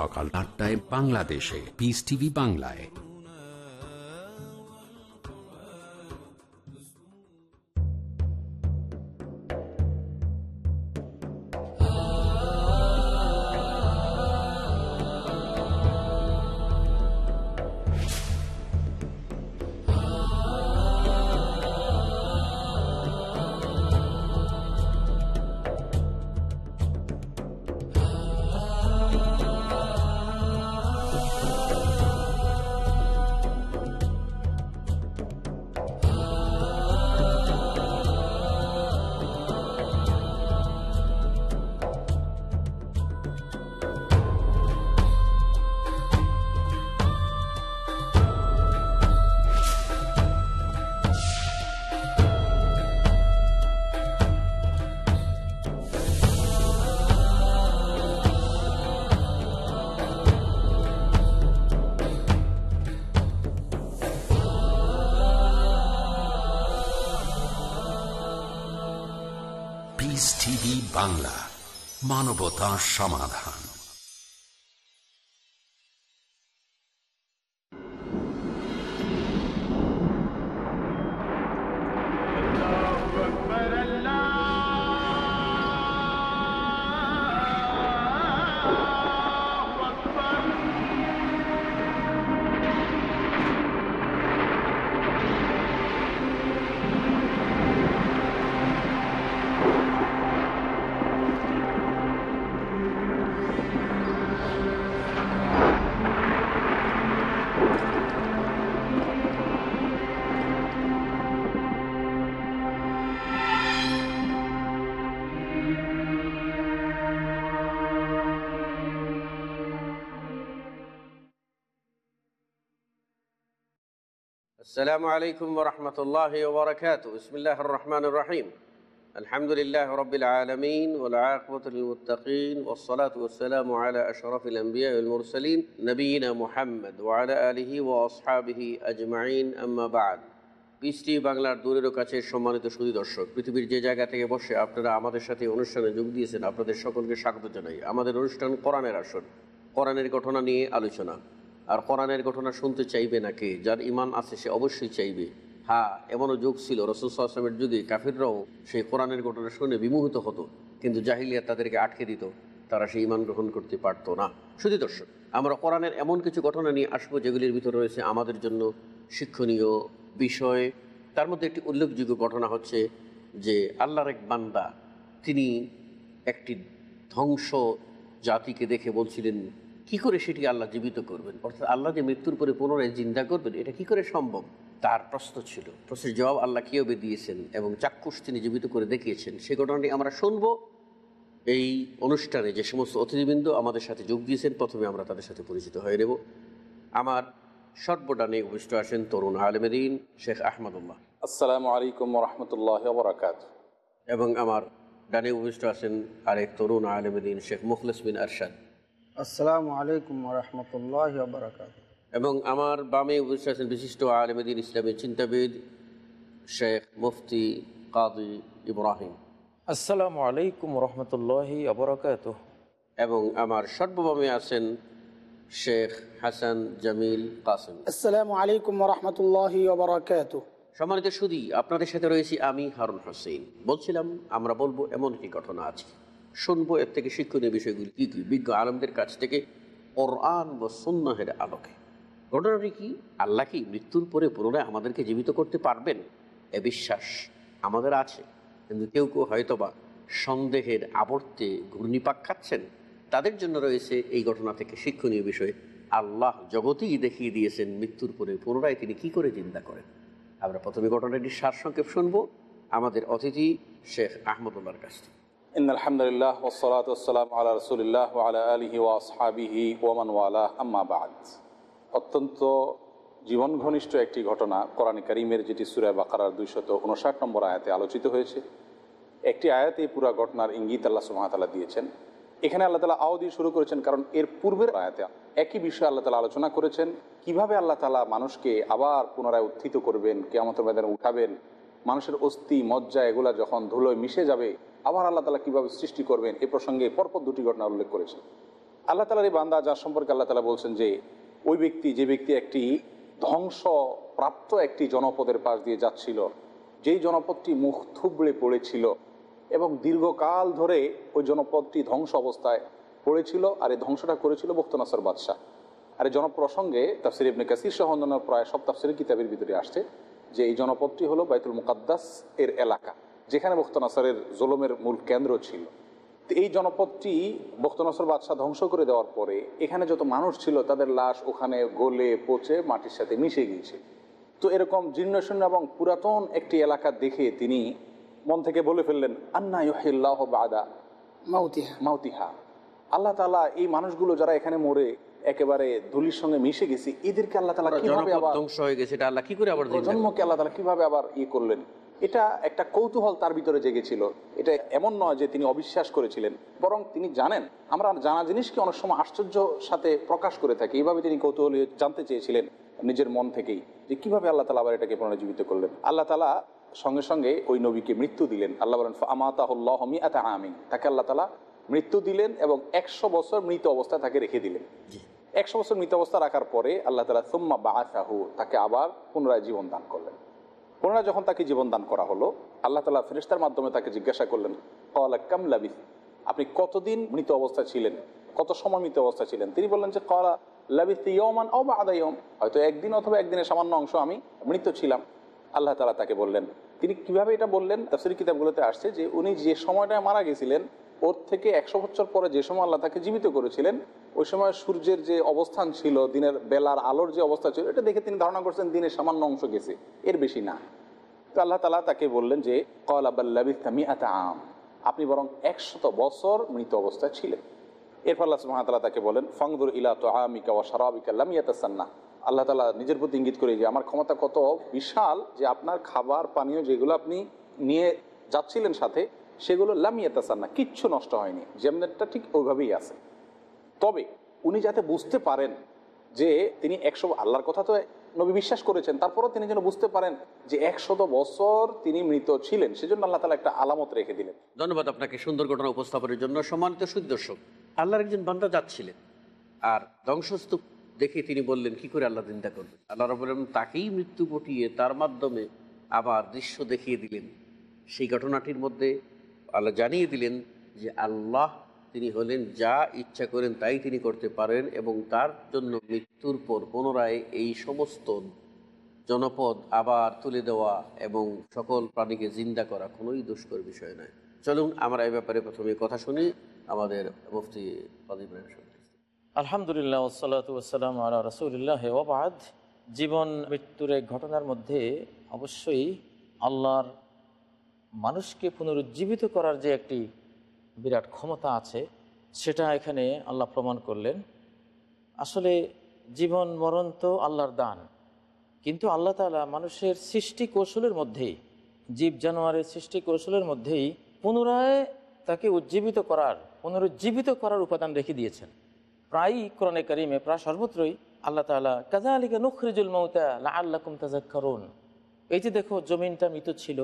সকাল আটটায় বাংলাদেশে। পিস টিভি বাংলায়। বাংলা মানবতা সমাধান। السلام عليكم ورحمة الله وبركاته بسم الله الرحمن الرحيم الحمد لله رب العالمين والعاقبة للمتقين والصلاة والسلام على أشرف الأنبياء والمرسلين نبينا محمد وعلى آله وأصحابه أجمعين أما بعد পিসটি বাংলার দূরেরও কাছে সম্মানিত সুদী দর্শক পৃথিবীর যে জায়গা থেকে বসে আপনারা আমাদের সাথে এই অনুষ্ঠানে যোগ দিয়েছেন আপনাদের সকলকে স্বাগত জানাই আমাদের অনুষ্ঠান কোরআনের আসন কোরআনের ঘটনা নিয়ে আলোচনা আর কোরআনের ঘটনা শুনতে চাইবে না যার ইমান আছে, সে অবশ্যই চাইবে। হ্যাঁ এমনও যুগ ছিল, রসুল আসলামের যুগে কাফিররাও সেই কোরআনের ঘটনা শুনে বিমোহিত হতো, কিন্তু জাহিলিয়া তাদেরকে আটকে দিত, তারা সেই ইমান গ্রহণ করতে পারতো না। শুধু দর্শক, আমরা কোরআনের এমন কিছু ঘটনা নিয়ে আসব, যেগুলির ভিতরে রয়েছে আমাদের জন্য শিক্ষণীয় বিষয়। তার মধ্যে একটি উল্লেখযোগ্য ঘটনা হচ্ছে যে, আল্লাহর এক বান্দা, তিনি একটি ধ্বংস জাতিকে দেখে বলছিলেন কি করে সেটি আল্লাহ জীবিত করবেন? অর্থাৎ আল্লাহ যে মৃত্যুর পরে পুনরায় চিন্তা করবেন এটা কি করে সম্ভব? তার প্রশ্ন ছিল। প্রশ্নের জবাব আল্লাহ কীভাবে দিয়েছেন এবং চাক্ষুষ তিনি জীবিত করে দেখিয়েছেন সেই ঘটনাটি আমরা শুনব। এই অনুষ্ঠানে যে সমস্ত অতিথিবৃন্দ আমাদের সাথে যোগ দিয়েছেন প্রথমে আমরা তাদের সাথে পরিচিত হয়ে নেব। আমার সর্বডানে উপস্থিত আসেন তরুণ আলমেদিন শেখ আহমদুল্লাহ। আসসালামু আলাইকুম রহমতুল্লাহ বরাকাত এবং আমার ডানে উপস্থিত আছেন আরেক তরুণ আলমেদিন শেখ মুখলিস বিন আরশাদ। আসসালামু আলাইকুম রহমতুল্লাহ বারকাত এবং আমার বামে উপস্থিত আছেন বিশিষ্ট আলমেদিন ইসলামী চিন্তাবিদ শেখ মুফতি কাদি ইব্রাহিম। আসসালামু আলাইকুম রহমতুল্লাহি আবরাকাত এবং আমার সর্ববামে আছেন শেখ হাসান জামিল কাসেম। আসসালামু আলাইকুম রহমতুল্লাহ বারকাত সম্মানিত সুদী আপনাদের সাথে রয়েছি আমি হারুন হোসেন। বলছিলাম আমরা বলব এমন কি ঘটনা আছে শুনব, এর থেকে শিক্ষণীয় বিষয়গুলি কী কী? বিজ্ঞ আলমদের কাছ থেকে কোরআন ও সুন্নাহের আলোকে। ঘটনাটি কি? আল্লাহ কি মৃত্যুর পরে পুনরায় আমাদেরকে জীবিত করতে পারবেন? এ বিশ্বাস আমাদের আছে। কিন্তু কেউ কেউ হয়তোবা সন্দেহের আবর্তে ঘূর্ণিপাক খাচ্ছেন। তাদের জন্য রয়েছে এই ঘটনা থেকে শিক্ষণীয় বিষয়। আল্লাহ জগতেই দেখিয়ে দিয়েছেন মৃত্যুর পরে পুনরায় তিনি কি করে চিন্তা করেন। আমরা প্রথমে ঘটনাটির সারসংক্ষেপ শুনব। আমাদের অতিথি শেখ আহমদুল্লাহর কাছ থেকে। ইন আলহামদুলিল্লাহ ওসলাত ওসালাম আল্লাহ রসুলিল্লাহ আলা আলহি অত্যন্ত জীবন ঘনিষ্ঠ একটি ঘটনা কোরআন করিমের, যেটি সুরায় বাকারার দুইশত উনষাট নম্বর আয়াতে আলোচিত হয়েছে। একটি আয়াতে পুরা ঘটনার ইঙ্গিত আল্লাহ সুমাতালা দিয়েছেন। এখানে আল্লাহ তালা আও দিয়ে শুরু করেছেন, কারণ এর পূর্বের আয়াতে একই বিষয়ে আল্লাহ তালা আলোচনা করেছেন। কীভাবে আল্লাহ তালা মানুষকে আবার পুনরায় উত্থিত করবেন, কেয়ামতের ময়দানে উঠাবেন, মানুষের অস্থি, মজ্জা, এগুলা যখন ধুলোয় মিশে যাবে আবার আল্লাহ তালা কীভাবে সৃষ্টি করবেন এ প্রসঙ্গে পরপর দুটি ঘটনা উল্লেখ করেছেন। আল্লাহ তালার এই বান্দা যার সম্পর্কে আল্লাহ তালা বলছেন যে, ওই ব্যক্তি, যে ব্যক্তি একটি ধ্বংসপ্রাপ্ত একটি জনপদের পাশ দিয়ে যাচ্ছিল, যেই জনপদটি মুখ থুবড়ে পড়েছিল এবং দীর্ঘকাল ধরে ওই জনপদটি ধ্বংস অবস্থায় পড়েছিল আর এই ধ্বংসটা করেছিল বক্তনাসর বাদশাহ। আর এই জনপ্রসঙ্গে তাফসির ইবনে কাসির সহ অন্যান্য প্রায় সব তাফসির কিতাবের ভিতরে আসছে যে, এই জনপদটি হলো বাইতুল মুকাদ্দাস এর এলাকা। যেখানে বক্তনাসরের জোলমের মূল কেন্দ্র ছিল। এই জনপদটি বক্তনসর বাদশাহ ধ্বংস করে দেওয়ার পরে এখানে যত মানুষ ছিল তাদের লাশ ওখানে গলে পচে মাটির সাথে মিশে গিয়েছে। তো এরকম জীর্ণশূন্য এবং পুরাতন একটি এলাকা দেখে তিনি মন থেকে বলে ফেললেন আন্না ইহিল্লাহ বাদা মাউতিহা। মাউতিহা। আল্লাহ তালা এই মানুষগুলো যারা এখানে মরে একেবারে ধুলির সঙ্গে মিশে গেছে এদেরকে আল্লাহ তালা কীভাবে আবার ধ্বংস হয়ে গেছে এটা আল্লাহ কি করে আবার? প্রজন্মকে আল্লাহ তালা কীভাবে আবার ইয়ে করলেন? এটা একটা কৌতূহল তার ভিতরে জেগেছিল। এটা এমন নয় যে তিনি অবিশ্বাস করেছিলেন বরং তিনি জানেন আমরা জানা জিনিসকে অনেক সময় আশ্চর্য সাথে প্রকাশ করে থাকি। এইভাবে তিনি কৌতূহল জানতে চেয়েছিলেন নিজের মন থেকেই যে কীভাবে আল্লাহ তালা আবার এটাকে পুনর্জীবিত করলেন। আল্লাহ তালা সঙ্গে সঙ্গে ওই নবীকে মৃত্যু দিলেন। আল্লাহ বলেন আমাতাহমি আতা আমিন। তাকে আল্লাহ তালা মৃত্যু দিলেন এবং একশো বছর মৃত অবস্থায় তাকে রেখে দিলেন। একশো বছর মৃত অবস্থা রাখার পরে আল্লাহ তালা সুম্মা বাহাসাহু তাকে আবার পুনরায় জীবন দান করলেন। পুনরায় যখন তাকে জীবন দান করা হলো, আল্লাহ তালা ফেরিস্তার মাধ্যমে তাকে জিজ্ঞাসা করলেন কলা কাম লাবিস? আপনি কতদিন মৃত অবস্থা ছিলেন? কত সময় মৃত অবস্থা ছিলেন? তিনি বললেন যে কলা লাবিস ইয়মান ও বা আদা ইয়ম হয়তো একদিন অথবা একদিনের সামান্য অংশ আমি মৃত ছিলাম। আল্লাহ তালা তাকে বললেন, তিনি কীভাবে এটা বললেন? তাফসির কিতাবগুলোতে আসছে যে, উনি যে সময়টায় মারা গেছিলেন ওর থেকে একশো বছর পরে যে সময় আল্লাহ তাকে জীবিত করেছিলেন, ওই সময় সূর্যের যে অবস্থান ছিল, দিনের বেলার আলোর যে অবস্থা ছিল, এটা দেখে তিনি ধারণা করছেন দিনের সামান্য অংশ গেছে, এর বেশি না। তো আল্লাহ তালা তাকে বললেন যে কল আবাল্লাবিস্তামি আতা আম আপনি বরং একশত বছর মৃত অবস্থায় ছিলেন। এরপর আল্লাহ সুহামতাল্লাহ তাকে বলেন, ফাংদুর ইলা তো আমিকা ও সারাবিকা লামিয়াতাসান্না আল্লাহ তালা নিজের প্রতি ইঙ্গিত করে যে, আমার ক্ষমতা কত বিশাল যে আপনার খাবার, পানীয় যেগুলো আপনি নিয়ে যাচ্ছিলেন সাথে সেগুলো লামিয়াতাসান্না কিচ্ছু নষ্ট হয়নি। যেমনেরটা ঠিক ওইভাবেই আছে। তবে উনি যাতে বুঝতে পারেন যে তিনি একশো, আল্লাহর কথা তো নবী বিশ্বাস করেছেন, তারপরও তিনি যেন বুঝতে পারেন যে একশত বছর তিনি মৃত ছিলেন, সেজন্য আল্লাহ তালা একটা আলামত রেখে দিলেন। ধন্যবাদ আপনাকে সুন্দর ঘটনা উপস্থাপনের জন্য। সম্মানিত সুদর্শক আল্লাহর একজন বান্দা যাচ্ছিলেন আর ধ্বংসস্তূপ দেখে তিনি বললেন, কি করে আল্লাহ চিন্তা করবেন আল্লাহ রবুল্লাম তাকেই মৃত্যু ঘটিয়ে তার মাধ্যমে আবার দৃশ্য দেখিয়ে দিলেন। সেই ঘটনাটির মধ্যে আল্লাহ জানিয়ে দিলেন যে আল্লাহ তিনি হলেন যা ইচ্ছা করেন তাই তিনি করতে পারেন এবং তার জন্য মৃত্যুর পর পুনরায় এই সমস্ত জনপদ আবার তুলে দেওয়া এবং সকল প্রাণীকে জিন্দা করা কোনোই দুষ্কর বিষয় নয়। চলুন আমরা এই ব্যাপারে প্রথমে কথা শুনি আমাদের মুফতি প্রদীপ আলহামদুলিল্লাহ ওসালাতাম আলা রসুলিল্লাহ জীবন, মৃত্যুর এক ঘটনার মধ্যে অবশ্যই আল্লাহর মানুষকে পুনরুজ্জীবিত করার যে একটি বিরাট ক্ষমতা আছে, সেটা এখানে আল্লাহ প্রমাণ করলেন। আসলে জীবন, মরণ তো আল্লাহর দান। কিন্তু আল্লাহ তালা মানুষের সৃষ্টি কৌশলের মধ্যেই, জীব জানোয়ারের সৃষ্টি কৌশলের মধ্যেই পুনরায় তাকে উজ্জীবিত করার, পুনরুজ্জীবিত করার উপাদান রেখে দিয়েছেন। প্রায়ই কোরআনে করিমে, প্রায় সর্বত্রই আল্লাহ তালা কাজা আলিকা নখরিজুল মৌতা আল্লাহ কুমতাজাক্ষরুন এই যে দেখো, জমিনটা মৃত ছিল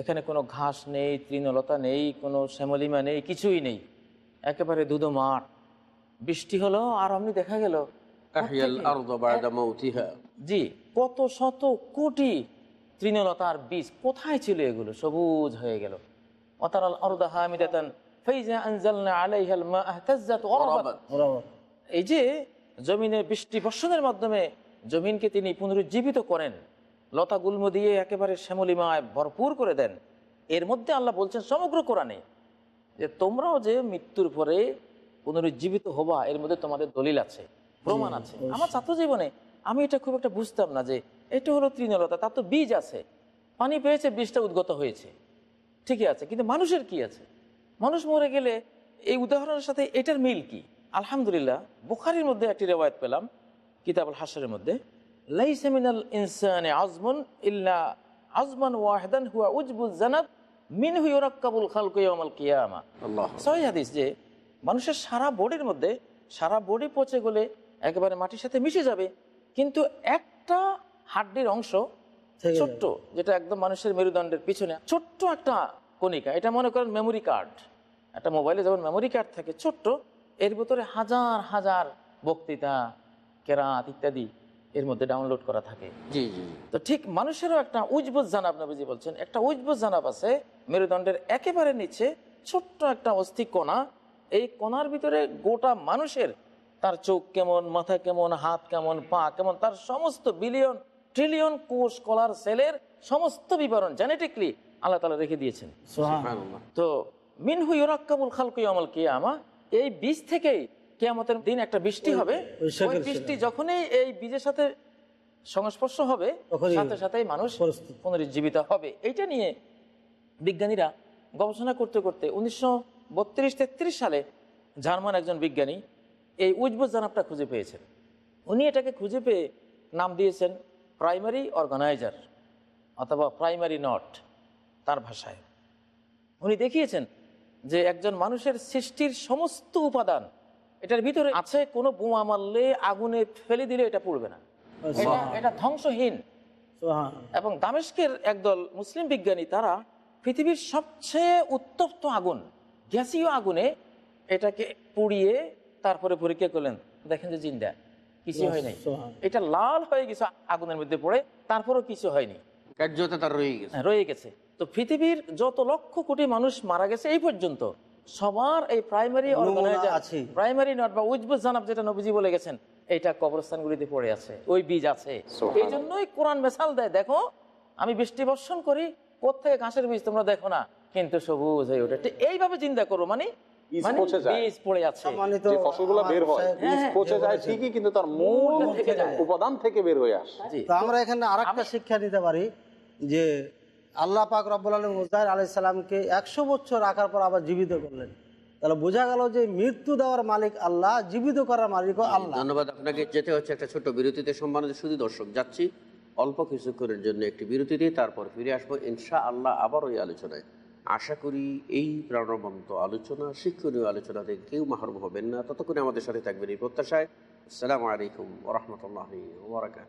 এখানে কোনো ঘাস নেই তৃণলতা নেই কোনো শ্যামলিমা নেই কিছুই নেই। একেবারে দুধো মাঠ বৃষ্টি হলো আর আপনি দেখা গেল। আহিয়াল প্রত্যেকে- আরদ বা'দা মাউতিহা। জি কত শত কোটি তৃণলতার বীজ কোথায় ছিল এগুলো? সবুজ হয়ে গেল। অতারাল অরদা হামিদাতান এই যে জমিনে বৃষ্টি বর্ষণের মাধ্যমে জমিনকে তিনি পুনরুজ্জীবিত করেন। লতা গুল্ম দিয়ে একেবারে শ্যামলিমায় ভরপুর করে দেন। এর মধ্যে আল্লাহ বলছেন সমগ্র কোরআনে যে তোমরাও যে মৃত্যুর পরে পুনরুজ্জীবিত হবা এর মধ্যে তোমাদের দলিল আছে প্রমাণ আছে। আমার ছাত্র জীবনে আমি এটা খুব একটা বুঝতাম না যে এটা হলো তৃণলতা তার তো বীজ আছে। পানি পেয়েছে বীজটা উদ্গত হয়েছে। ঠিকই আছে কিন্তু মানুষের কি আছে? মানুষ মরে গেলে এই উদাহরণের সাথে এটার মিল কি? আলহামদুলিল্লাহ বুখারির মধ্যে একটি রেওয়ায়ত পেলাম কিতাবুল হাসরের মধ্যে। লাইসা মিনাল ইনসানে আজমন ইল্লা আজমান ওয়াহিদান হুয়া উজবুল জানাব মিন হুয়রাক্কাবুল খালকু ইয়াউমাল কিয়ামা। সহি হাদিস যে মানুষের সারা বডির মধ্যে সারা বডি পচে গেলে একেবারে মাটির সাথে মিশে যাবে কিন্তু একটা হাড্ডির অংশ ছোট্ট যেটা একদম মানুষের মেরুদণ্ডের পিছনে ছোট্ট একটা কণিকা এটা মনে করেন মেমোরি কার্ড একটা মোবাইলে যেমন মেমোরি কার্ড থাকে ছোট্ট এর ভিতরে হাজার হাজার বক্তৃতা কেরাত ইত্যাদি। এর মধ্যে ডাউনলোড করা থাকে। জি জি তো ঠিক মানুষেরও একটা উজবুত জানাব নবীজি বলছেন একটা উজবুত জানাব আছে মেরুদণ্ডের একেবারে নিচে ছোট্ট একটা অস্থি কণা এই কণার ভিতরে গোটা মানুষের তার চোখ কেমন মাথা কেমন হাত কেমন পা কেমন তার সমস্ত বিলিয়ন ট্রিলিয়ন কোষ কলার সেলের সমস্ত বিবরণ জেনেটিকলি আল্লাহ তালা রেখে দিয়েছেন। তো মিনহু ইউরাক্কাবুল খালকু ইয়ামাল কিয়ামা এই বীজ থেকেই কিয়ামতের দিন একটা বৃষ্টি হবে ওই। বৃষ্টি যখনই এই বীজের সাথে সংস্পর্শ হবে সাথে সাথেই মানুষ পুনরুজ্জীবিত হবে। এইটা নিয়ে বিজ্ঞানীরা গবেষণা করতে করতে উনিশশো বত্রিশ তেত্রিশ সালে জার্মান একজন বিজ্ঞানী এই উজবুজ জানাবটা খুঁজে পেয়েছেন। উনি এটাকে খুঁজে পেয়ে নাম দিয়েছেন প্রাইমারি অর্গানাইজার অথবা প্রাইমারি নট তার ভাষায়। উনি দেখিয়েছেন যে একজন মানুষের সৃষ্টির সমস্ত উপাদান এটার ভিতরে আছে কোনো বোমা মারলে আগুনে ফেলে দিলে এটা পড়বে না। এটা এটা ধ্বংসহীন। এবং দামেস্কের একদল মুসলিম বিজ্ঞানী তারা পৃথিবীর সবচেয়ে উত্তপ্ত আগুন গ্যাসীয় আগুনে এটাকে পুড়িয়ে তারপরে পরীক্ষা করলেন। দেখেন যে জিন্দা কিছু হয় নাই এটা লাল হয়ে গেছে আগুনের মধ্যে পড়ে তারপরেও কিছু হয়নি। কার্যতা তার রয়ে গেছে। হ্যাঁ, রয়ে গেছে। তো পৃথিবীর যত লক্ষ কোটি মানুষ মারা গেছে এই পর্যন্ত। সবার এই প্রাইমারি আছেই। প্রাইমারি নট বা উজবুজ জানাব যেটা নবীজি বলে গেছেন এইটা কবরস্থানগুলিতে পড়ে আছে ওই বীজ আছে। এই জন্যই কোরআন মেশাল দেয় দেখো আমি বৃষ্টি বর্ষণ করি কোথেকে ঘাসের বীজ তোমরা দেখো না কিন্তু সবুজ হয়ে ওঠে। এইভাবে চিন্তা করো মানে বীজ মানে পচে যায়। বীজ পড়ে আছে। মানে তো যে ফসলগুলো বের হয় আমার বীজ সাহেব পচে যে যায় ঠিকই কিন্তু তার মূল থেকে উপাদান থেকে বের হয়ে আসে। আমরা এখানে আর শিক্ষা দিতে পারি যে আল্লাহ পাক রব্বুল আলম মুজাহির আলাইসাল্লামকে একশো বছর রাখার পর আবার জীবিত করলেন। তাহলে বোঝা গেল যে মৃত্যু দেওয়ার মালিক আল্লাহ জীবিত করার মালিকও আল্লাহ। ধন্যবাদ। আপনাকে যেতে হচ্ছে একটা ছোট বিরতিতে। সম্মানিত শুধু দর্শক যাচ্ছি অল্প কিছুক্ষণের জন্য একটি বিরতি দিয়ে তারপর ফিরে আসব ইনশা আল্লাহ আবার ওই আলোচনায়। আশা করি এই প্রাণবন্ত আলোচনা শিক্ষণীয় আলোচনা থেকে কেউ মাহরুম হবেন না। ততক্ষণে আমাদের সাথে থাকবেন এই প্রত্যাশায়। আসসালামু আলাইকুম ওরহমতুল্লাহ ওবরাকাত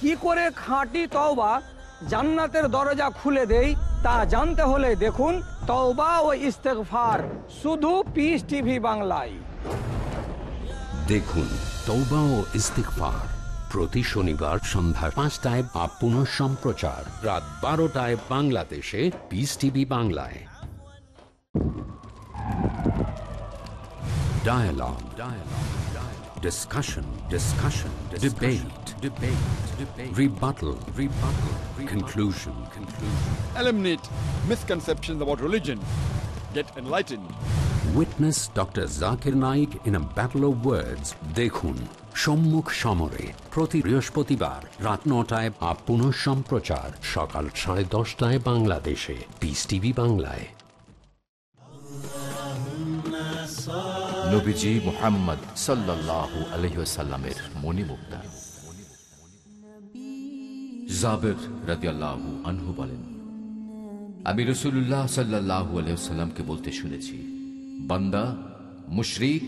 কি করে খাঁটি তওবা জান্নাতের দরজা খুলে দেই তা জানতে হলে দেখুন তওবা ও ইস্তেগফার শুধু পিস টিভি বাংলায় দেখুন তৌবা ও ইস্তিকফার প্রতি শনিবার সন্ধ্যা পাঁচটায় বা পুনঃ সম্প্রচার রাত বারোটায় বাংলাদেশে পিস টিভি বাংলায়. Dialogue. Dialogue. Discussion. Discussion. Debate. Debate. Debate. Rebuttal. Rebuttal. Conclusion. Conclusion. eliminate misconceptions about religion, get enlightened. Witness Dr. Zakir Naik in a battle of words. দেখুন সম্মুখ সমরে প্রতি বৃহস্পতিবার রাত নটায় বা পুনঃ সম্প্রচার সকাল সাড়ে দশটায় বাংলাদেশে পিস টিভি বাংলায় নবীজি মুহাম্মদ সাল্লাল্লাহু আলহিসাল্লামের মণিমুক্তা জাবের রাদিয়াল্লাহু আনহু বলেন, আমি রসুল্লাহ সাল্লাহু আলহামকে বলতে শুনেছি, বান্দা মুশরিক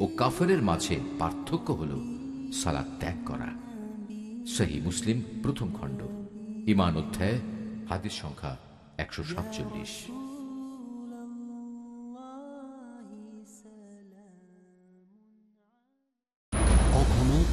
ও কাফেরের মাঝে পার্থক্য হল সালাদ ত্যাগ করা। সেই মুসলিম প্রথম খণ্ড ইমান অধ্যায়, হাদিস সংখ্যা একশো সাতচল্লিশ।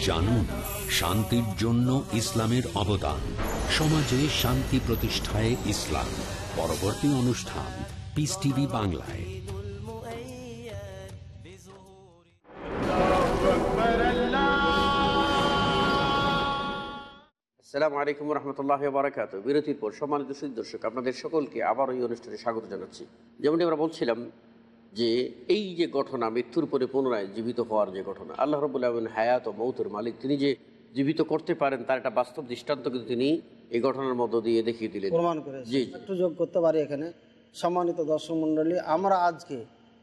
জানুন শান্তির জন্য ইসলামের অবদান। সমাজে শান্তি প্রতিষ্ঠায় ইসলাম। পরবর্তী অনুষ্ঠান পিস টিভি বাংলায়। আসসালামু আলাইকুম রহমতুল্লাহ বারাকাত বিরতির পর সম্মানিত দর্শক আপনাদের সকলকে আবার এই অনুষ্ঠানে স্বাগত জানাচ্ছি। যেমনটি আমরা বলছিলাম যে এই যে ঘটনা মৃত্যুর পরে পুনরায় জীবিত হওয়ার যে ঘটনা আল্লাহ রবুল্লাহ হায়াত ও মৌতের মালিক তিনি যে জীবিত করতে পারেন তার একটা বাস্তব দৃষ্টান্ত কিন্তু তিনি এই ঘটনার মধ্য দিয়ে দেখিয়ে দিলেন। প্রমাণ করে জি একটু যোগ করতে পারি এখানে? সম্মানিত দর্শক মণ্ডলী আমরা আজকে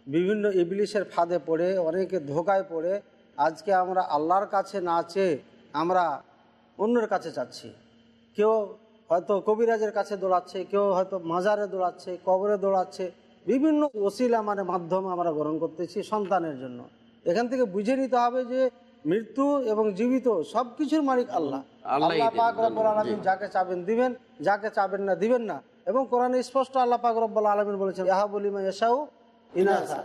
বিভিন্ন ইবলিশের ফাঁদে পড়ে অনেকে ধোকায় পড়ে আজকে আমরা আল্লাহর কাছে না চেয়ে আমরা অন্যের কাছে চাচ্ছি কেউ হয়তো কবিরাজের কাছে দৌড়াচ্ছে কেউ হয়তো মাজারে দৌড়াচ্ছে কবরে দৌড়াচ্ছে বিভিন্ন ওসিলা মানে মাধ্যম আমরা গ্রহণ করতেছি সন্তানের জন্য। এখান থেকে বুঝে নিতে হবে যে মৃত্যু এবং জীবিত সব কিছুর মালিক আল্লাহ। আল্লাহ পাক রব্বুল জি। আলামিন যাকে চাবেন দিবেন যাকে চাবেন না দিবেন না। এবং কোরআনে স্পষ্ট আল্লাহ পাক রব্বুল আলামিন বলেছেন ইহা বলিমা ইনাসা।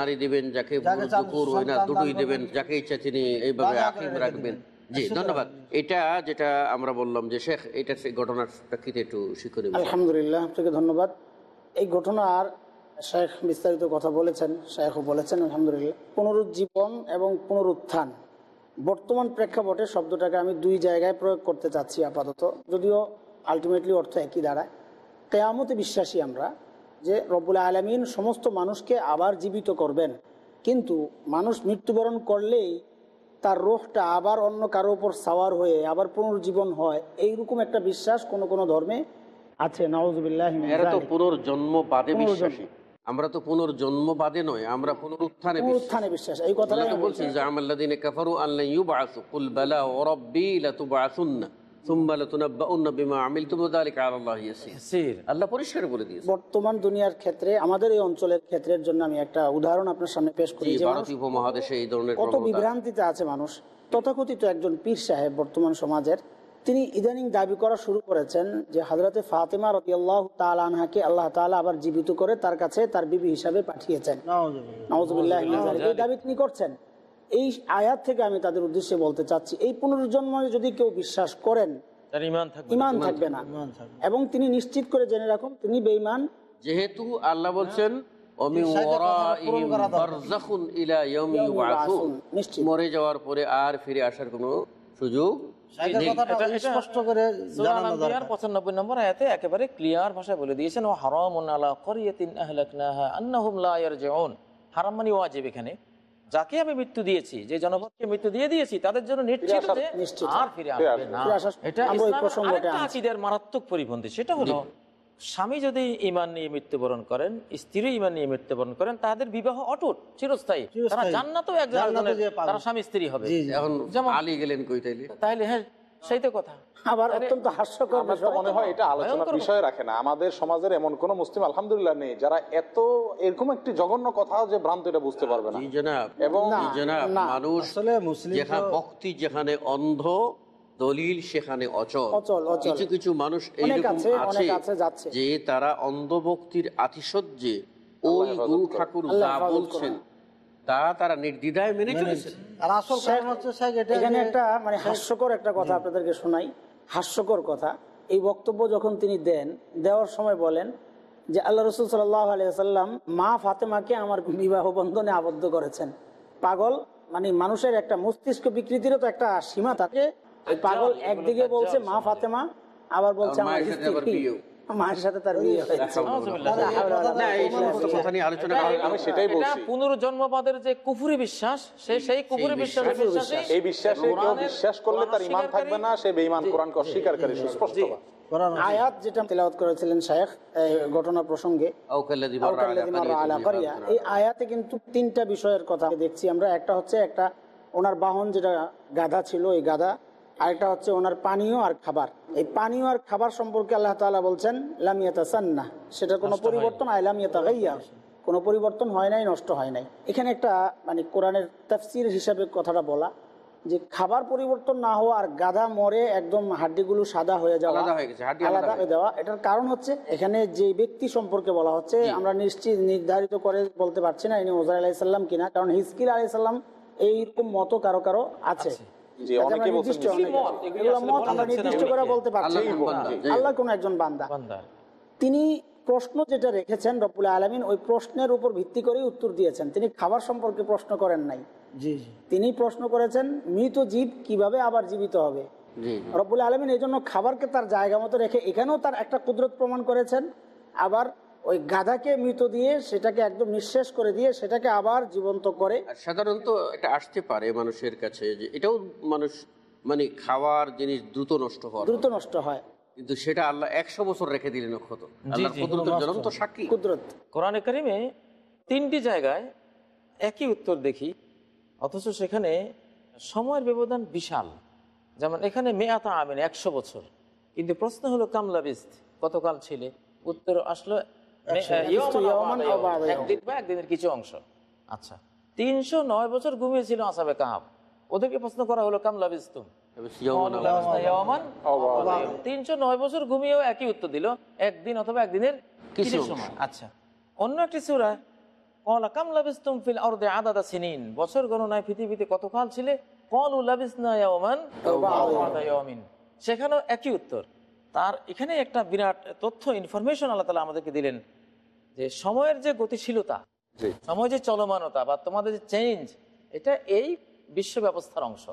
নারী দিবেন যাকে যাকে দুটোই দেবেন ইচ্ছা তিনি এইভাবে আকিম রাখবেন। জি ধন্যবাদ। এটা যেটা আমরা বললাম যে শেখ এটা ঘটনার প্রেক্ষিতে একটু। আলহামদুলিল্লাহ আপনাকে ধন্যবাদ। এই ঘটনার শেখ বিস্তারিত কথা বলেছেন, শেখও বলেছেন, আলহামদুলিল্লাহ। পুনরুজ্জীবন এবং পুনরুত্থান। বর্তমান প্রেক্ষাপটে শব্দটাকে আমি দুই জায়গায় প্রয়োগ করতে চাচ্ছি আপাতত। যদিও আলটিমেটলি অর্থ একই দাঁড়ায়। কেয়ামতে বিশ্বাসী আমরা যে রব্বুল আলমিন সমস্ত মানুষকে আবার জীবিত করবেন। কিন্তু মানুষ মৃত্যুবরণ করলেই তার রোহটা আবার অন্য কারও উপর সাওয়ার হয়ে আবার পুনর্জীবন হয়। এইরকম একটা বিশ্বাস কোনো কোনো ধর্মে আছে নওয়াজবিল্লাহ এরা তো পুনর্জন্ম। বাদে বিশ্বাসী। আমরা তো পুনর্জন্ম বাদে নয় আমরা পুনরুত্থানে বিশ্বাসী। পুনরুত্থানে বিশ্বাস। এই কথাটাই আল্লাহ তো বলছেন। যে আমাল্লাযীনা কাফারু আল্লাহ ইউবআসু কুল বালা ওয়া রাব্বি লাতুবআসুন্না সুম্মা লাতুনাব্বাউন্না বিমা আমিলতুম যালিকা আলাল্লাহি ইয়াসির। আল্লাহ পরিষ্কার বলে দিয়েছে। বর্তমান দুনিয়ার ক্ষেত্রে আমাদের এই অঞ্চলের ক্ষেত্রের জন্য আমি একটা উদাহরণ আপনার সামনে পেশ করি। উপমহাদেশে এই ধরনের কত বিভ্রান্তিতে আছে মানুষ। তথাকথিত একজন পীর সাহেব বর্তমান সমাজের তিনি ইদানিং দাবি করা শুরু করেছেন যে হাজরতে ফাতেমা রতিয়াল্লাহ তাল আনহাকে আল্লাহ তাআলা আবার জীবিত করে তার কাছে তার বিবি হিসাবে পাঠিয়েছেন। এই দাবি তিনি করছেন। এই আয়াত থেকে আমি তাদের উদ্দেশ্যে বলতে চাচ্ছি এই পুনর্জন্মে যদি কেউ বিশ্বাস করেন ইমান থাকবে না। এবং তিনি নিশ্চিত করে জেনে রাখুন তিনি বেঈমান। যেহেতু আল্লাহ বলছেন ইউবআসুন নিশ্চিত। মরে যাওয়ার পরে আর ফিরে আসার কোনো সুযোগ সাইকেল নেই। কথাটা এটা- এটা- স্পষ্ট করে সূরা জানানো আল-আনবিয়ার দরকার। 95 নম্বর আয়াতে একেবারে ক্লিয়ার ভাষায় বলে দিয়েছেন ও হারামুন আলা ক্বরিয়াতিন আহলাকনাহা আন্নাহুম লা ইয়ারজিউন। হারাম মানে ওয়াজিব এখানে। যাকে আমি মৃত্যু দিয়েছি যে জনপদকে মৃত্যু দিয়ে দিয়েছি তাদের জন্য নিশ্চিত আর ফিরে আসবে না। এটা মারাত্মক পরিপন্থী সেটা হলো স্বামী যদি ইমান নিয়ে মৃত্যুবরণ করেন স্ত্রী ইমান নিয়ে মৃত্যুবরণ করেন তাদের বিবাহ অটুট চিরস্থায়ী। তারা। জান্নাতেও। তারা স্বামী স্ত্রী হবে। এখন যেমন আলী গেলেন কই তাইলে? তাইলে হ্যাঁ সেই তো কথা আবার অত্যন্ত হাস্যকর আমার তো বিষয়। মনে হয় এটা আলোচনার বিষয় রাখে না। আমাদের সমাজের এমন কোন মুসলিম আলহামদুলিল্লাহ নেই যারা এত এরকম একটি জঘন্য কথা যে ভ্রান্ত এটা বুঝতে পারবে না। এবং মানুষ যেখানে ভক্তি যেখানে অন্ধ দলিল সেখানে অচল। কিছু কিছু মানুষ এইরকম আছে। যে তারা অন্ধভক্তির আতিশয্যে ওই গুরু ঠাকুর যা বলছেন তা তারা নির্দ্বিধায় মেনে চলেছে। এখানে একটা মানে হাস্যকর একটা কথা আপনাদেরকে শোনাই। হাস্যকর কথা। এই বক্তব্য যখন তিনি দেন দেওয়ার সময় বলেন যে আল্লাহ রসুল সাল্লাহ আলিয়াল্লাম মা ফাতেমাকে আমার বিবাহ বন্ধনে আবদ্ধ করেছেন। পাগল মানে মানুষের একটা মস্তিষ্ক বিকৃতিরও তো একটা সীমা থাকে। পাগল একদিকে বলছে মা ফাতেমা আবার বলছে আমার মায়ের সাথে আবার স্ত্রী। বিয়েও। মায়ের সাথে তার বিয়ে হয়েছে। না এই সমস্ত কথা নিয়ে আলোচনা করা আমি সেটাই বলছি। পুনর্জন্মবাদের যে কুফুরি বিশ্বাস সে সেই কুফুরি বিশ্বাসের বিশ্বাস- এই বিশ্বাসে কেউ বিশ্বাস করলে তার ইমান থাকবে না সে বেঈমান কোরআনকে অস্বীকারী সুস্পষ্ট আয়াত যেটা তেলাওয়াত করেছিলেন শায়েখ ঘটনা প্রসঙ্গে। এই আয়াতে কিন্তু তিনটা বিষয়ের কথা দেখছি আমরা। একটা হচ্ছে একটা ওনার বাহন যেটা গাধা ছিল এই গাধা আরেকটা হচ্ছে ওনার পানীয় আর খাবার। এই পানীয় আর খাবার সম্পর্কে আল্লাহ তাআলা বলছেন লামিয়াতা সান্না সেটা কোনো পরিবর্তন আয় লামিয়াতা গাইয়া কোনো পরিবর্তন হয় নাই নষ্ট হয় নাই। এখানে একটা মানে কোরআনের তাফসির হিসাবে কথাটা বলা যে খাবার পরিবর্তন না হওয়া আর গাধা মরে একদম হাড্ডিগুলো সাদা হয়ে যাওয়া হয়ে আলাদা হয়ে দেওয়া এটার কারণ হচ্ছে এখানে যে ব্যক্তি সম্পর্কে বলা হচ্ছে আমরা নিশ্চিত নির্ধারিত করে বলতে পারছি না ইনি ওজার আলাইসাল্লাম কিনা কারণ হিসকিল আলাইসাল্লাম এইরকম মতো কারও কারও আছে। যে অনেকে বলছেন নির্দিষ্ট যে- অনেকে- মত, এগুলি এগুলো মত আমরা নির্দিষ্ট করে বলতে পারছি। আল্লাহর না। বান্দা, জি। আল্লাহর কোন একজন বান্দা। বান্দা তিনি প্রশ্ন যেটা রেখেছেন রব্বুল আলমিন ওই প্রশ্নের উপর ভিত্তি করেই উত্তর দিয়েছেন। তিনি খাবার সম্পর্কে প্রশ্ন করেন নাই। জি জি। তিনি প্রশ্ন করেছেন মৃত জীব কীভাবে আবার জীবিত হবে? জি রব্বুল আলমিন এই জন্য খাবারকে তার জায়গা মতো রেখে এখানেও তার একটা কুদরত প্রমাণ করেছেন। আবার ওই গাধাকে মৃত দিয়ে সেটাকে একদম নিঃশেষ করে দিয়ে সেটাকে আবার জীবন্ত করে। আর সাধারণত এটা আসতে পারে মানুষের কাছে যে এটাও মানুষ মানে খাওয়ার জিনিস দ্রুত নষ্ট হয় দ্রুত নষ্ট হয়। কিন্তু সেটা আল্লাহ একশো বছর রেখে দিলেন জ্বলন্ত সাক্ষী। কুদরত। কোরআনে কারিমে তিনটি জায়গায় একই উত্তর দেখি অথচ সেখানে সময়ের ব্যবধান বিশাল। যেমন এখানে মেয়াতা আমিন একশো বছর। কিন্তু প্রশ্ন হলো কামলা বিস্ত কতকাল ছিলে? উত্তর আসলো একদিন বা একদিনের কিছু অংশ। আচ্ছা। তিনশো নয় বছর ঘুমিয়েছিল আসাবে কাহাব। ওদেরকে প্রশ্ন করা হলো কামলা বিস্তুম তিনশো নয় বছর ঘুমিয়েও একই উত্তর দিল একদিন অথবা একদিনের কিছু সময়। আচ্ছা। অন্য একটি সুরা কলা কাম লাবিস্তুম ফিল আরদে আদাদা সিনিন। বছর গণনায় পৃথিবীতে কতকাল ছিলে? কল ইয়াওমিন সেখানেও একই উত্তর। তার এখানে একটা বিরাট তথ্য ইনফরমেশন আল্লাহ তালা আমাদেরকে দিলেন যে সময়ের যে গতিশীলতা। সময় যে চলমানতা বা তোমাদের যে চেঞ্জ এটা এই বিশ্ব ব্যবস্থার অংশ।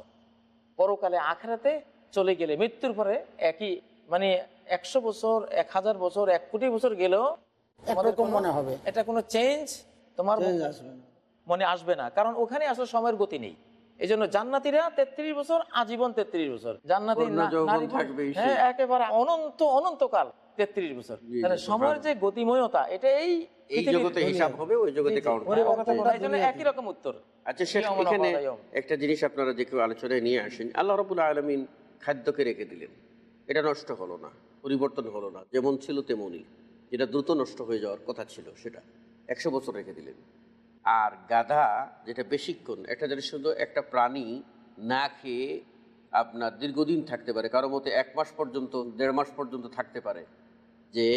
পরকালে আখড়াতে চলে গেলে মৃত্যুর পরে একই মানে একশো বছর এক হাজার বছর এক কোটি বছর গেলেও মনে হবে। এটা কোনো চেঞ্জ তোমার মনে আসবে না। কারণ ওখানে আসলে সময়ের গতি নেই। এই জন্য জান্নাতিরা তেত্রিশ বছর আজীবন তেত্রিশ বছর। জান্নাতি। হ্যাঁ একেবারে অনন্ত অনন্তকাল তেত্রিশ বছর। তাহলে সময়ের যে গতিময়তা এটা এই এই জগতে হিসাব হবে ওই জগতে জি, জি, কাউন্ট ওই কথা বলা, এই জন্য একই রকম উত্তর। আচ্ছা এখানে। একটা জিনিস আপনারা যে কেউ আলোচনায় নিয়ে আসেন আল্লাহ রবুল্লা আলমিন খাদ্যকে রেখে দিলেন। এটা নষ্ট হলো না পরিবর্তন হলো না যেমন ছিল তেমনই। যেটা দ্রুত নষ্ট হয়ে যাওয়ার কথা ছিল সেটা একশো বছর রেখে দিলেন। আর গাধা যেটা বেশিক্ষণ একটা জিনিস শুধু একটা প্রাণী না খেয়ে আপনার দীর্ঘদিন থাকতে পারে কারও মতে এক মাস পর্যন্ত দেড় মাস পর্যন্ত থাকতে পারে যে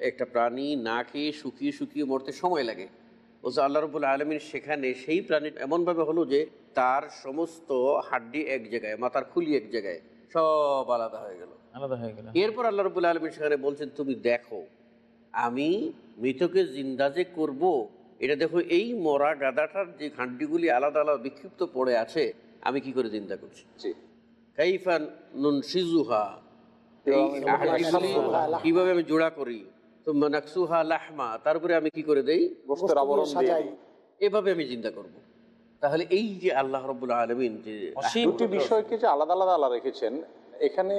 একটা প্রাণী না খেয়ে শুকিয়ে শুকিয়ে মরতে সময় লাগে। বলছে আল্লাহ রবুল আলমিন সেখানে সেই প্রাণীর এমনভাবে হলো যে তার সমস্ত হাড্ডি এক জায়গায় মাথার খুলি এক জায়গায় সব আলাদা হয়ে গেল। আলাদা হয়ে গেল। এরপর আল্লাহ রবুল আলমিন সেখানে বলছেন তুমি দেখো আমি মৃতকে জিন্দা যে করব এটা দেখো এই মরা গাদাটার যে হাড্ডিগুলি আলাদা আলাদা বিক্ষিপ্ত পড়ে আছে আমি কি করে চিন্তা করছি? জি। কাইফান নুন সিজুহা কীভাবে আমি জোড়া করি? তো মানাকসুহা লাহমা তারপরে আমি কি করে দেই। এভাবে আমি চিন্তা করব। তাহলে এই যে আল্লাহ রবুল্লা আলমিন যে দুটি বিষয়কে যে আলাদা আলাদা আলাদা রেখেছেন এখানে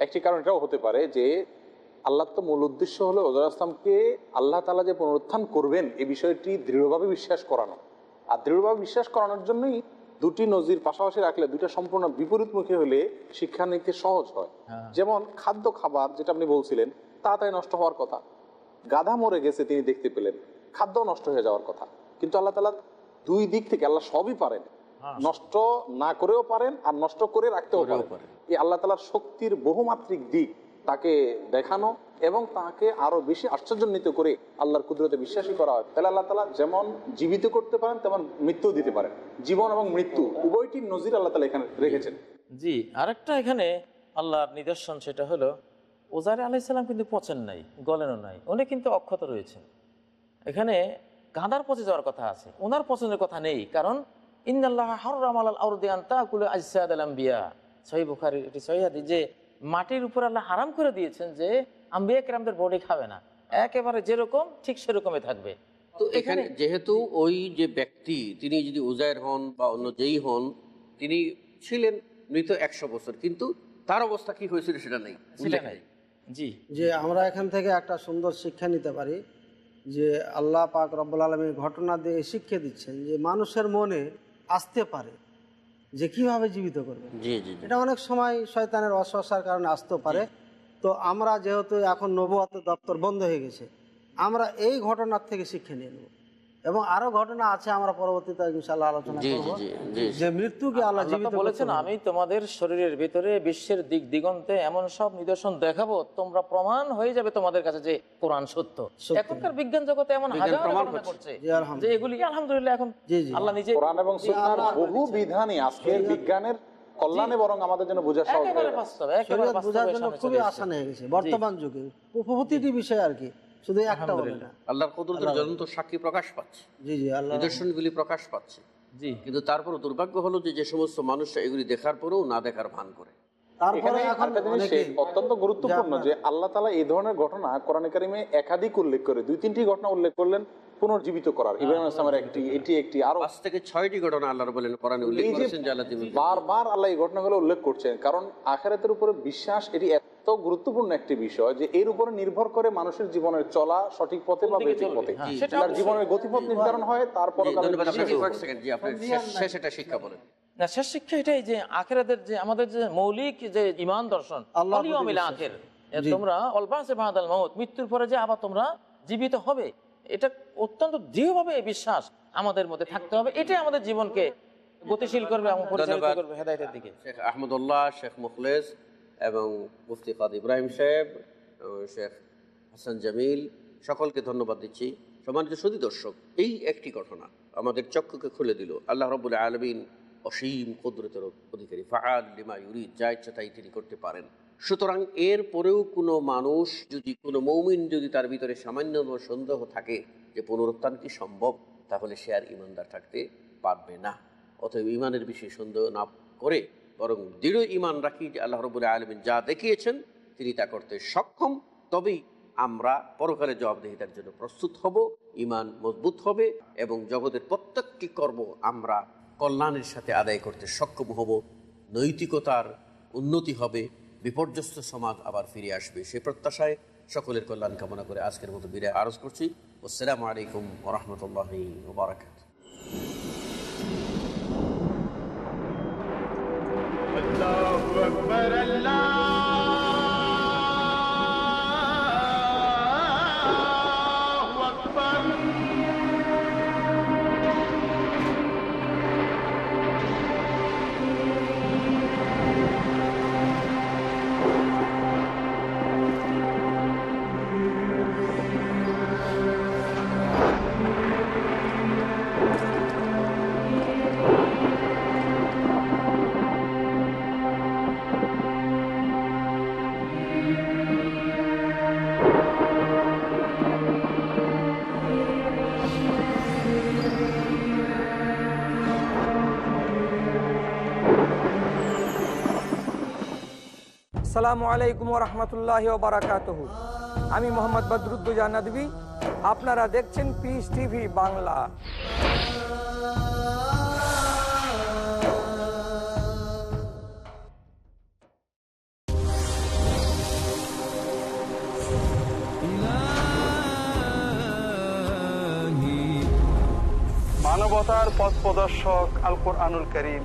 একটি কারণ এটাও হতে পারে যে আল্লাহ তো মূল উদ্দেশ্য হলো ওজর আসলামকে আল্লাহ তালা যে পুনরুত্থান করবেন এই বিষয়টি দৃঢ়ভাবে বিশ্বাস করানো। আর দৃঢ়ভাবে বিশ্বাস করানোর জন্যই দুটি নজির পাশাপাশি রাখলে দুইটা সম্পূর্ণ বিপরীতমুখী হলে শিক্ষা নিতে সহজ হয়। যেমন খাদ্য খাবার যেটা আপনি বলছিলেন তাড়াতাড়ি নষ্ট হওয়ার কথা। গাধা মরে গেছে তিনি দেখতে পেলেন। খাদ্য নষ্ট হয়ে যাওয়ার কথা। কিন্তু আল্লাহ তালা দুই দিক থেকে আল্লাহ সবই পারেন। নষ্ট না করেও পারেন আর নষ্ট করে রাখতেও পারেন। এই আল্লাহ তালার শক্তির বহুমাত্রিক দিক তাকে দেখানো এবং তাকে আরও বেশি আশ্চর্যান্বিত করে আল্লাহর কুদরতে বিশ্বাসী করা হয়। তাহলে আল্লাহ তালা যেমন জীবিত করতে পারেন, তেমন মৃত্যু দিতে পারেন। জীবন এবং মৃত্যু উভয়টির নজির আল্লাহ তালা এখানে রেখেছেন। জি, আরেকটা এখানে আল্লাহর নিদর্শন সেটা হলো ওজারে আলাইসাল্লাম কিন্তু পচেন নাই, গলেনও নাই, উনি কিন্তু অক্ষত রয়েছেন। এখানে গাঁদার পচে যাওয়ার কথা আছে ওনার পছন্দের কথা নেই, কারণ ইন্দাল্লাহ হররাম আল আউরদিয়ান তাকুল আইসাদ আলাম বিয়া সহি বুখারি এটি সহি যে মাটির উপর আল্লাহ হারাম করে দিয়েছেন যে আম্বিয়া কেরামদের বডি খাবে না। একেবারে যেরকম ঠিক সেরকমই থাকবে। তো এখানে যেহেতু ওই যে ব্যক্তি তিনি যদি উজায়ের হন বা অন্য যেই হন তিনি ছিলেন মৃত একশো বছর কিন্তু তার অবস্থা কি হয়েছিল সেটা নেই। জি। যে আমরা এখান থেকে একটা সুন্দর শিক্ষা নিতে পারি যে আল্লাহ পাক রব্বুল আলমীর ঘটনা দিয়ে শিক্ষা দিচ্ছেন যে মানুষের মনে আসতে পারে। যে কীভাবে জীবিত করবে। জি জি জি। এটা অনেক সময় শয়তানের অসহসার কারণে আসতে পারে। তো আমরা যেহেতু এখন নবুয়াত দপ্তর বন্ধ হয়ে গেছে আমরা এই ঘটনার থেকে শিক্ষা নিয়ে নেব। এবং আরও ঘটনা আছে আমরা পরবর্তীতে ইনশাল্লাহ আলোচনা করব। যে মৃত্যুকে আল্লাহ আল্লাহ জীবিত বলেছেন আমি তোমাদের শরীরের ভিতরে বিশ্বের দিক দিগন্তে এমন সব নিদর্শন দেখাবো তোমরা প্রমাণ হয়ে যাবে তোমাদের কাছে যে কোরআন সত্য। এখনকার বিজ্ঞান জগতে এমন হাজার প্রমাণ করছে। যে এগুলি আলহামদুলিল্লাহ এখন জি, জি। আল্লাহ নিজে কোরআন এবং সুন্নার বহু বিধানই আজকে বিজ্ঞানের কল্যাণে বরং আমাদের জন্য বোঝা সহজ হয়ে বোঝার জন্য খুবই আসান হয়ে গেছে বর্তমান যুগে। প্রতিটি বিষয় আর কি। শুধু একটা হবে না। আল্লাহর কুদরতের জ্বলন্ত সাক্ষী প্রকাশ পাচ্ছে। জি জি আল্লাহ নিদর্শনগুলি প্রকাশ পাচ্ছে। জি। কিন্তু তারপর দুর্ভাগ্য হলো যে যে সমস্ত মানুষরা এগুলি দেখার পরেও না দেখার ভান করে। অত্যন্ত গুরুত্বপূর্ণ যে আল্লাহ তালা এই ধরনের ঘটনা কোরআন কারিমে একাধিক উল্লেখ করে দুই তিনটি ঘটনা উল্লেখ করলেন পুনর্জীবিত করার। ইব্রাহিম ইসলামের একটি এটি একটি আরও পাঁচ থেকে ছয়টি ঘটনা আল্লাহর বলেন কোরআনে উল্লেখ করেছেন যে আল্লাহ বারবার আল্লাহ এই ঘটনাগুলো উল্লেখ করছেন কারণ আখেরাতের উপরে বিশ্বাস এটি গুরুত্বপূর্ণ একটি বিষয় যে এর উপরে নির্ভর করে মানুষের জীবনের চলা সঠিক পথে বা বেঠিক পথে। হ্যাঁ, তার জীবনের গতিপথ নির্ধারণ হয় তারপর শেষ- এটা শিক্ষা বলেন। না শেষ শিক্ষা এটাই যে আখেরাদের যে আমাদের যে মৌলিক যে ইমান দর্শন। আখের। তোমরা বাহাদাল মৌত মৃত্যুর পরে যে আবার তোমরা জীবিত হবে এটা অত্যন্ত দৃঢ়ভাবে এই বিশ্বাস আমাদের মধ্যে থাকতে হবে। এটাই আমাদের জীবনকে গতিশীল করবে এবং পরিচালিত করবে হেদায়তের দিকে। শেখ আহমদুল্লাহ শেখ মুখলেস এবং মুফতি কাদ ইব্রাহিম সাহেব শেখ হাসান জামিল, সকলকে ধন্যবাদ দিচ্ছি। সম্মানিত সুদী দর্শক, এই একটি ঘটনা আমাদের চক্ষুকে খুলে দিল। আল্লাহ রবুল আলমিন অসীম কুদরতের অধিকারী ফাহাল লিমা ইউরিদ, যা ইচ্ছা তাই তিনি করতে পারেন। সুতরাং এর পরেও কোনো মানুষ যদি, কোনো মৌমিন যদি তার ভিতরে সামান্য সন্দেহ থাকে যে পুনরুত্থান কি সম্ভব, তাহলে সে আর ইমানদার থাকতে পারবে না। অতএব ইমানের বিষয়ে সন্দেহ না করে বরং দৃঢ় ইমান রাখি যে আল্লাহ রবুল আলমিন যা দেখিয়েছেন, তিনি তা করতে সক্ষম। তবেই আমরা পরকালে জবাবদেহিতার জন্য প্রস্তুত হব ইমান মজবুত হবে এবং জগতের প্রত্যেকটি কর্ম আমরা কল্যাণের সাথে আদায় করতে সক্ষম হব। নৈতিকতার উন্নতি হবে, বিপর্যস্ত সমাজ আবার ফিরে আসবে। সে প্রত্যাশায় সকলের কল্যাণ কামনা করে আজকের মতো বিদায় আরজ করছি। আসসালামু আলাইকুম ওরহমতুল্লাহ ওবরাকাত أكبر الله আসসালামু আলাইকুম রহমতুল্লাহ বারাকাত আমি মোহাম্মদ বদরুদ্দুজা নদী আপনারা দেখছেন পিস টিভি বাংলা। মানবতার পথ প্রদর্শক আল কোরআনুল করিম।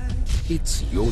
It's your